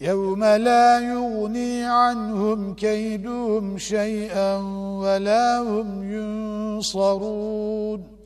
يوم لا يغني عنهم كيدهم شيئا ولا هم ينصرون.